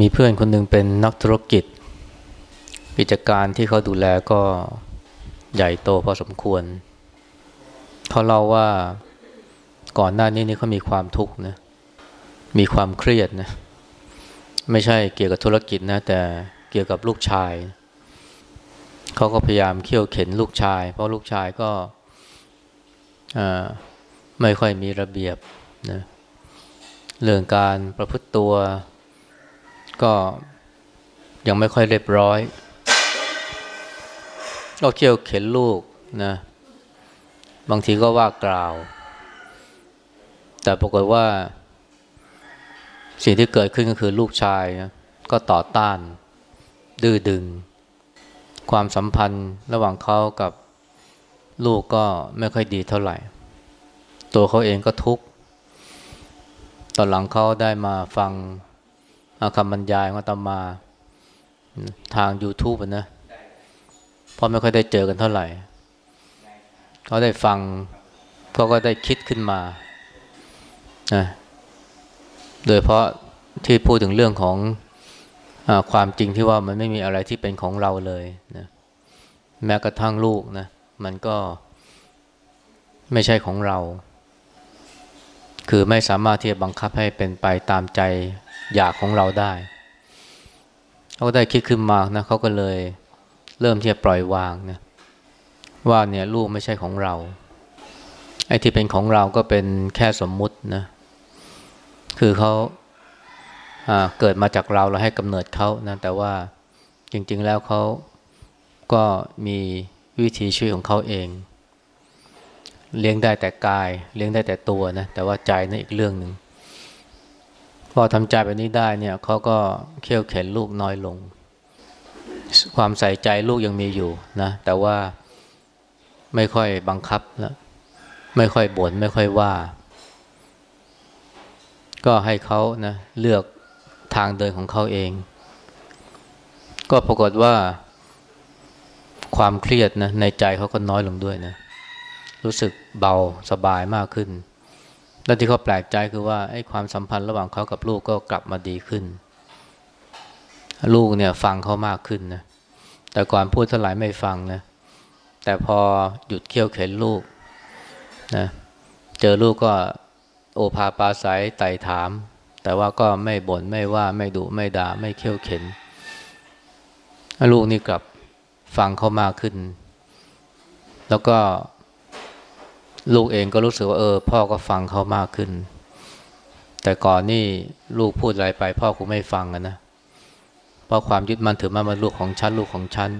มีเพื่อนคนหนึ่งเป็นนักธุรกิจ กิจการที่เขาดูแลก็ใหญ่โตพอสมควร เขาเล่าว่าก่อนหน้านี้นี่เขามีความทุกข์นะมีความเครียดนะไม่ใช่เกี่ยวกับธุรกิจนะ แต่เกี่ยวกับลูกชาย เขาก็พยายามเขี่ยวเข็นลูกชาย เพราะลูกชายก็ไม่ค่อยมีระเบียบนะเรื่องการประพฤติตัว ก็ยังไม่ค่อยเรียบร้อย ก็เขี่ยวเข็นลูกนะ บางทีก็ว่ากล่าว แต่ปรากฏว่า สิ่งที่เกิดขึ้นก็คือลูกชายนะก็ต่อต้าน ดื้อดึง ความสัมพันธ์ระหว่างเขากับลูกก็ไม่ค่อยดีเท่าไหร่ ตัวเขาเองก็ทุกข์ ตอนหลังเขาได้มาฟัง คำบรรยายของอาตมาทาง YouTube นะเพราะไม่ค่อยได้เจอกันเท่าไหร่เขาได้ฟังเขาก็ได้คิดขึ้นมานะโดยเพราะที่พูดถึงเรื่องของอความจริงที่ว่ามันไม่มีอะไรที่เป็นของเราเลยนะแม้กระทั่งลูกนะมันก็ไม่ใช่ของเรา คือไม่สามารถที่จะบังคับให้เป็นไปตามใจ อยากของเราได้เขาก็ได้คิดขึ้นมานะเขาก็เลยเริ่มที่จะปล่อยวางนะว่าเนี่ยลูกไม่ใช่ของเราไอ้ที่เป็นของเราก็เป็นแค่สมมุตินะคือเขาเกิดมาจากเราเราให้กำเนิดเขานะแต่ว่าจริง ๆแล้วเขาก็มีวิธีชีวิตของเขาเอง เลี้ยงได้แต่กาย เลี้ยงได้แต่ตัวนะแต่ว่าใจนั่นอีกเรื่องหนึ่ง พอทำใจแบบนี้ได้เนี่ยเขาก็เขี่ยวเข็นลูกน้อยลง ความใส่ใจลูกยังมีอยู่นะ แต่ว่าไม่ค่อยบังคับแล้วไม่ค่อยบน่นไม่ค่อยว่า ก็ให้เขานะเลือกทางเดินของเขาเอง ก็ปรากฏว่า ความเครียดนะในใจเขาก็น้อยลงด้วยนะ รู้สึกเบาสบายมากขึ้น แล้วที่เขาแปลกใจคือว่าไอ้ความสัมพันธ์ระหว่างเขากับลูกก็กลับมาดีขึ้น ลูกเนี่ยฟังเขามากขึ้นนะแต่ก่อนพูดเท่าไหร่ไม่ฟังนะแต่พอหยุดเคี่ยวเข็นลูกนะเจอลูกก็โอภาปาศัยไต่ถาม แต่ว่าก็ไม่บน่นไม่ว่าไม่ดุไม่ด่าไม่เคี่ยวเข็น ลูกนี่กลับฟังเขามากขึ้น แล้วก็ ลูกเองก็รู้สึกว่าเออ พ่อก็ฟังเขามากขึ้น แต่ก่อนนี่ลูกพูดอะไรไป พ่อคงไม่ฟังนะ เพราะความยึดมั่นถือมั่นว่าลูกของฉันลูกของฉัน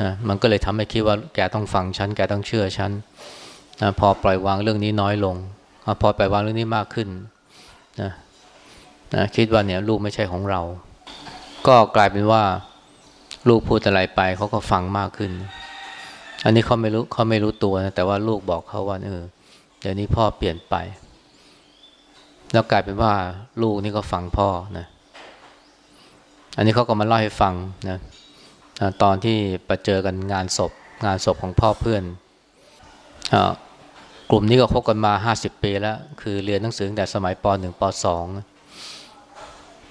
นะมันก็เลยทำให้คิดว่าแกต้องฟังฉันแกต้องเชื่อฉันนะพอปล่อยวางเรื่องนี้น้อยลงพอปล่อยวางเรื่องนี้มากขึ้นนะนะคิดว่าเนี่ยลูกไม่ใช่ของเรา ก็กลายเป็นว่า ลูกพูดอะไรไปเขาก็ฟังมากขึ้น อันนี้เขาไม่รู้เขาไม่รู้ตัวนะแต่ว่าลูกบอกเขาว่าเออเดี๋ยวนี้พ่อเปลี่ยนไป แล้วกลายเป็นว่าลูกนี่ก็ฟังพ่อนะอันนี้เขาก็มาเล่าให้ฟังนะตอนที่ไปเจอกันงานศพ งานศพของพ่อเพื่อนกลุ่มนี้ก็คบกันมาห้าสิบปีแล้ว คือเรียนหนังสือตั้งแต่สมัยปหนึ่งปสอง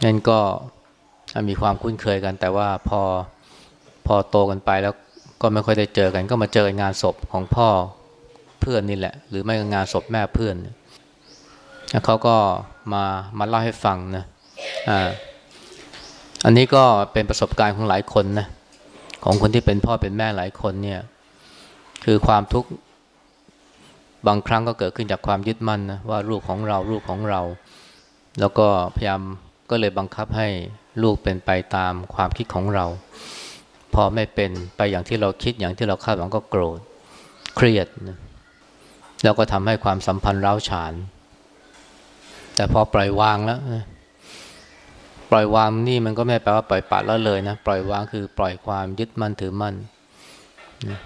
นั่นก็มีความคุ้นเคยกัน แต่ว่าพอพอโตกันไปแล้ว ก็ไม่ค่อยได้เจอกัน ก็มาเจองานศพของพ่อเพื่อนนี่แหละ หรือไม่ก็งานศพแม่เพื่อนเขาก็มามาเล่าให้ฟังนะอ่าอันนี้ก็เป็นประสบการณ์ของหลายคนนะของคนที่เป็นพ่อเป็นแม่หลายคนเนี่ยคือความทุกข์บางครั้งก็เกิดขึ้นจากความยึดมั่นนะว่าลูกของเราลูกของเรา แล้วก็พยายามก็เลยบังคับให้ลูกเป็นไปตามความคิดของเรา พอไม่เป็นไปอย่างที่เราคิดอย่างที่เราคาดหวังก็โกรธ เครียดนะแล้วก็ทำให้ความสัมพันธ์ร้าวฉาน แต่พอปล่อยวางแล้วปล่อยวางนี่มันก็ไม่แปลว่าปล่อยปละแล้วเลยนะปล่อยวางคือปล่อยความยึดมั่นถือมั่นนะ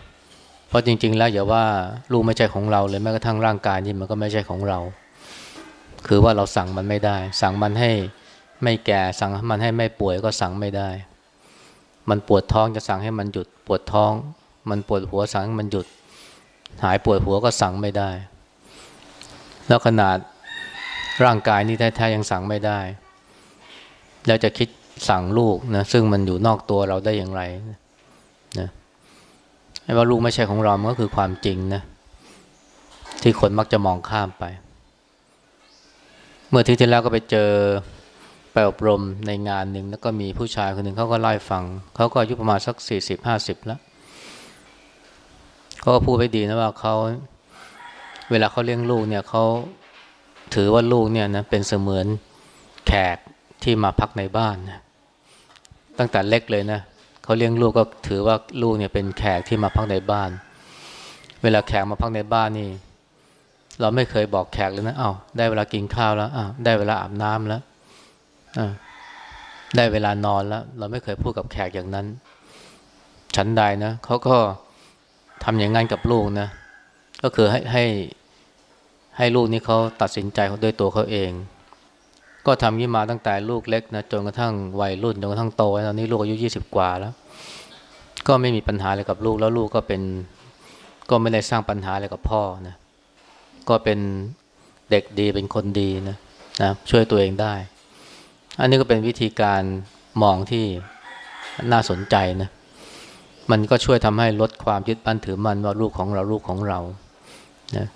เพราะจริง ๆ แล้วอย่าว่าลูกไม่ใช่ของเราเลยแม้กระทั่งร่างกายนี่มันก็ไม่ใช่ของเรา คือว่าเราสั่งมันไม่ได้ สั่งมันให้ไม่แก่สั่งมันให้ไม่ป่วยก็สั่งไม่ได้ มันปวดท้องจะสั่งให้มันหยุด ปวดท้อง มันปวดหัวสั่งให้มันหยุด หายปวดหัวก็สั่งไม่ได้ แล้วขนาดร่างกายนี่แท้ๆยังสั่งไม่ได้ แล้วจะคิดสั่งลูกนะซึ่งมันอยู่นอกตัวเราได้อย่างไรนะไอ้ว่าลูกไม่ใช่ของเรา มันก็คือความจริงนะที่คนมักจะมองข้ามไป เมื่อที่ที่แล้วก็ไปเจอ ไปอบรมในงานหนึ่งแล้วก็มีผู้ชายคนหนึ่งเขาก็ไล่ฟังเขาก็อายุประมาณสักสี่สิบห้าสิบแล้วเขาก็พูดไปดีนะว่าเขาเวลาเขาเลี้ยงลูกเนี่ยเขาถือว่าลูกเนี่ยนะเป็นเสมือนแขกที่มาพักในบ้านนะตั้งแต่เล็กเลยนะเขาเลี้ยงลูกก็ถือว่าลูกเนี่ยเป็นแขกที่มาพักในบ้าน เวลาแขกมาพักในบ้านนี่ เราไม่เคยบอกแขกเลยนะอา้าวได้เวลากินข้าวแล้วอ้าวได้เวลาอาบน้ำแล้ว ได้เวลานอนแล้ว เราไม่เคยพูดกับแขกอย่างนั้น ฉันใดนะเขาก็ทำอย่างนั้นกับลูกนะ ก็คือให้ให้ให้ลูกนี่เขาตัดสินใจด้วยตัวเขาเอง ก็ทำยี่มาตั้งแต่ลูกเล็กนะจนกระทั่งวัยรุ่นจนกระทั่งโตตอนนี้ลูกอายุยี่สิบกว่าแล้ว ก็ไม่มีปัญหาอะไรกับลูกแล้วลูกก็เป็น ก็ไม่ได้สร้างปัญหาอะไรกับพ่อนะก็เป็นเด็กดีเป็นคนดีนะนะช่วยตัวเองได้ อันนี้ก็เป็นวิธีการมองที่น่าสนใจนะมันก็ช่วยทำให้ลดความยึดมั่นถือมั่นว่าลูกของเราลูกของเรานะ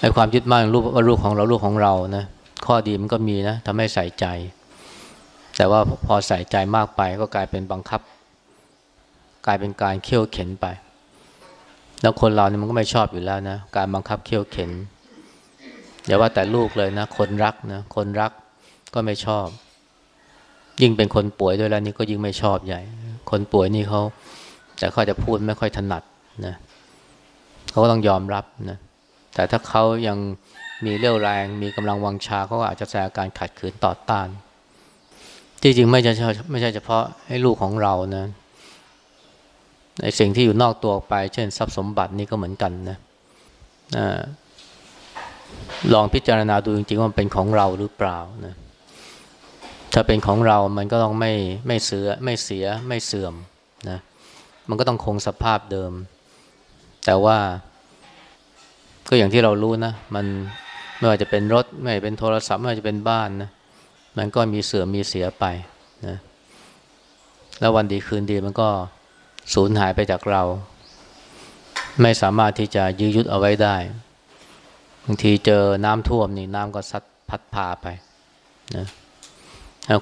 ไอ้ความยึดมั่นลูกว่าลูกของเราลูกของเรานะข้อดีมันก็มีนะทำให้ใส่ใจ แต่ว่าพอใส่ใจมากไปก็กลายเป็นบังคับ กลายเป็นการเคี่ยวเข็นไป แล้วคนเราเนี่ยมันก็ไม่ชอบอยู่แล้วนะ การบังคับเคี่ยวเข็นอย่าว่าแต่ลูกเลยนะ คนรักนะคนรักก็ไม่ชอบ ยิ่งเป็นคนป่วยด้วยแล้วนี่ก็ยิ่งไม่ชอบใหญ่ คนป่วยนี่เขาแต่เขาจะพูดไม่ค่อยถนัดนะเขาก็ต้องยอมรับนะแต่ถ้าเขายังมีเรี่ยวแรง มีกำลังวังชาเขาก็อาจจะแสดงการขัดขืนต่อต้านจริงๆไม่ใช่ไม่ใช่เฉพาะให้ลูกของเรานะในสิ่งที่อยู่นอกตัวไป เช่น ทรัพย์สมบัตินี่ก็เหมือนกันนะลองพิจารณาดูจริงๆว่ามันเป็นของเราหรือเปล่านะ ถ้าเป็นของเรามันก็ต้องไม่ไม่เสือไม่เสียไม่เสื่อมนะมันก็ต้องคงสภาพเดิม แต่ว่า ก็อย่างที่เรารู้นะ มันไม่ว่าจะเป็นรถ ไม่ว่าเป็นโทรศัพท์ ไม่ว่าจะเป็นบ้านนะมันก็มีเสื่อมมีเสียไปนะแล้ววันดีคืนดีมันก็สูญหายไปจากเรา ไม่สามารถที่จะยื้อยุดเอาไว้ได้บางทีเจอน้ำท่วมนี่น้ำก็ซัดพัดพาไปนะ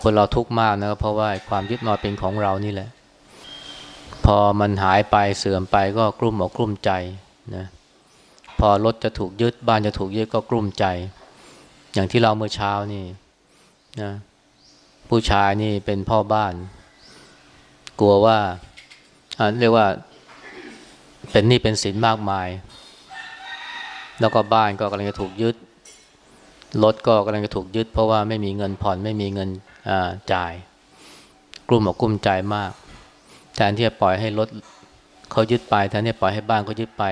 คนเราทุกข์มากนะเพราะว่าความยึดมาเป็นของเรานี่แหละ พอมันหายไปเสื่อมไปก็กลุ้มอกกลุ้มใจนะพอรถจะถูกยึดบ้านจะถูกยึดก็กลุ้มใจ อย่างที่เราเมื่อเช้านี่นะผู้ชายนี่เป็นพ่อบ้าน กลัวว่าเรียกว่าเป็นนี่เป็นสินมากมาย แล้วก็บ้านก็กำลังจะถูกยึดรถก็กำลังจะถูกยึด เพราะว่าไม่มีเงินผ่อนไม่มีเงิน จ่าย กลุ่มอกกลุ่มใจมากแทนที่จะปล่อยให้รถเขายึดไปแทนที่จะปล่อยให้บ้านเขายึดไป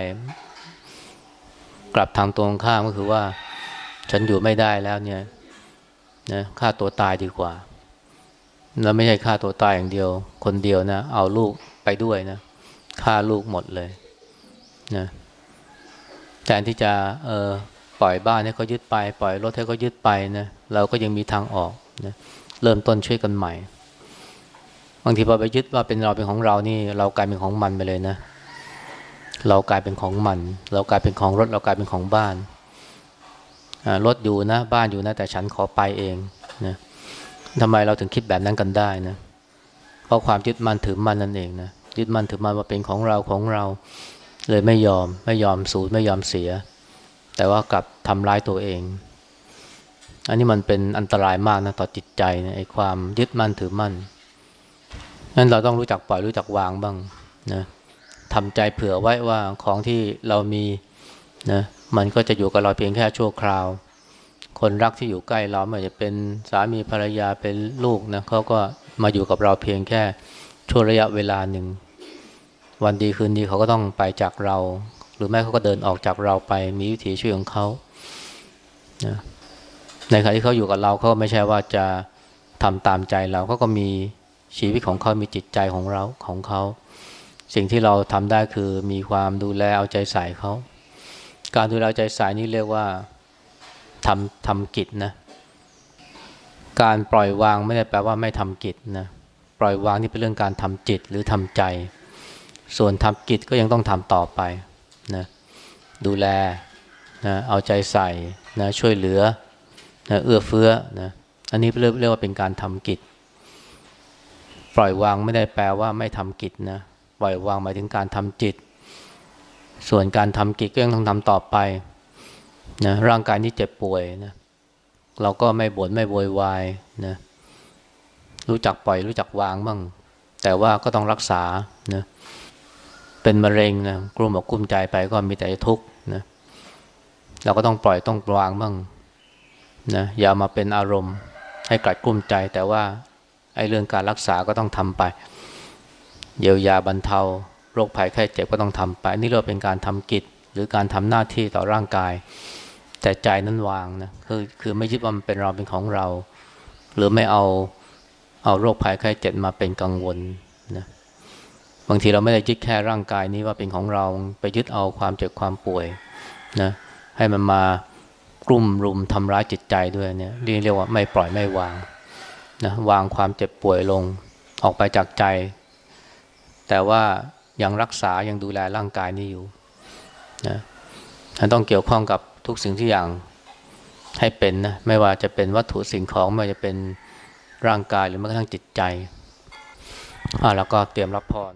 กลับทางตรงข้ามก็คือว่า ฉันอยู่ไม่ได้แล้วเนี่ยนะฆ่าตัวตายดีกว่า แล้วไม่ใช่ฆ่าตัวตายอย่างเดียว คนเดียวนะ เอาลูกไปด้วยนะฆ่าลูกหมดเลยนะแทนที่จะเออปล่อยบ้านให้เขายึดไป ปล่อยรถให้เขายึดไปนะเราก็ยังมีทางออกนะ เริ่มต้นช่วยกันใหม่ บางทีพอไปยึดว่าเป็นเราเป็นของเรานี่ เรากลายเป็นของมันไปเลยนะ เรากลายเป็นของมัน เรากลายเป็นของรถ เรากลายเป็นของบ้านรถอยู่นะบ้านอยู่นะ แต่ฉันขอไปเองนะทำไมเราถึงคิดแบบนั้นกันได้นะเพราะความยึดมั่นถือมั่นนั่นเองนะยึดมั่นถือมั่นว่าเป็นของเราของเรา เลยไม่ยอมไม่ยอมสูญไม่ยอมเสีย แต่ว่ากลับทำร้ายตัวเอง อันนี้มันเป็นอันตรายมากนะต่อจิตใจนะไอ้ความยึดมั่นถือมั่นนั้นเราต้องรู้จักปล่อยรู้จักวางบ้างนะทำใจเผื่อไว้ว่าของที่เรามีนะมันก็จะอยู่กับเราเพียงแค่ชั่วคราว คนรักที่อยู่ใกล้เราไม่ว่าจะเป็นสามีภรรยาเป็นลูกนะเขาก็มาอยู่กับเราเพียงแค่ช่วงระยะเวลาหนึ่ง วันดีคืนดีเขาก็ต้องไปจากเรา หรือแม่เขาก็เดินออกจากเราไปมีวิถีชีวิตของเขานะ ในขณะที่เขาอยู่กับเราเขาไม่ใช่ว่าจะทำตามใจเราเขาก็มีชีวิตของเขามีจิตใจของเราของเขา สิ่งที่เราทำได้คือมีความดูแลเอาใจใส่เขา การดูแลใจใส่นี่เรียกว่าทำทำกิจนะ การปล่อยวางไม่ได้แปลว่าไม่ทำกิจนะปล่อยวางนี่เป็นเรื่องการทำจิตหรือทำใจ ส่วนทำกิจก็ยังต้องทำต่อไปนะดูแลนะเอาใจใส่นะช่วยเหลือ นะเอื้อเฟื้อนะอันนี้เรียกว่าเป็นการทำกิจ ปล่อยวางไม่ได้แปลว่าไม่ทำกิจนะปล่อยวางหมายถึงการทำจิต ส่วนการทำกิจก็ยังต้องทำต่อไปนะร่างกายนี้เจ็บป่วยนะเราก็ไม่บ่นไม่โวยวายนะรู้จักปล่อยรู้จักวางบ้าง แต่ว่าก็ต้องรักษานะเป็นมะเร็งนะกลุ้มอกกลุ้มใจไปก็มีแต่ทุกข์นะเราก็ต้องปล่อยต้องวางบ้าง นะอย่ามาเป็นอารมณ์ ให้กลัดกลุ้มใจแต่ว่าไอ้เรื่องการรักษาก็ต้องทำไป เยียวยาบรรเทาโรคภัยไข้เจ็บก็ต้องทำไปนี่เราเป็นการทำกิจ หรือการทำหน้าที่ต่อร่างกาย แต่ใจนั้นวางนะคือคือไม่ยึดว่ามันเป็นเราเป็นของเรา หรือไม่เอาเอาโรคภัยไข้เจ็บมาเป็นกังวลนะบางทีเราไม่ได้ยึดแค่ร่างกายนี้ว่าเป็นของเราไปยึดเอาความเจ็บความป่วยนะให้มันมา กลุ่มรุมทำร้ายจิตใจด้วยเนี่ยเรียกว่าไม่ปล่อยไม่วางนะวางความเจ็บป่วยลงออกไปจากใจ แต่ว่ายังรักษายังดูแลร่างกายนี้อยู่นะต้องเกี่ยวข้องกับทุกสิ่งที่อย่างให้เป็นนะไม่ว่าจะเป็นวัตถุสิ่งของไม่ว่าจะเป็นร่างกายหรือแม้กระทั่งจิตใจอ่าแล้วก็เตรียมรับพร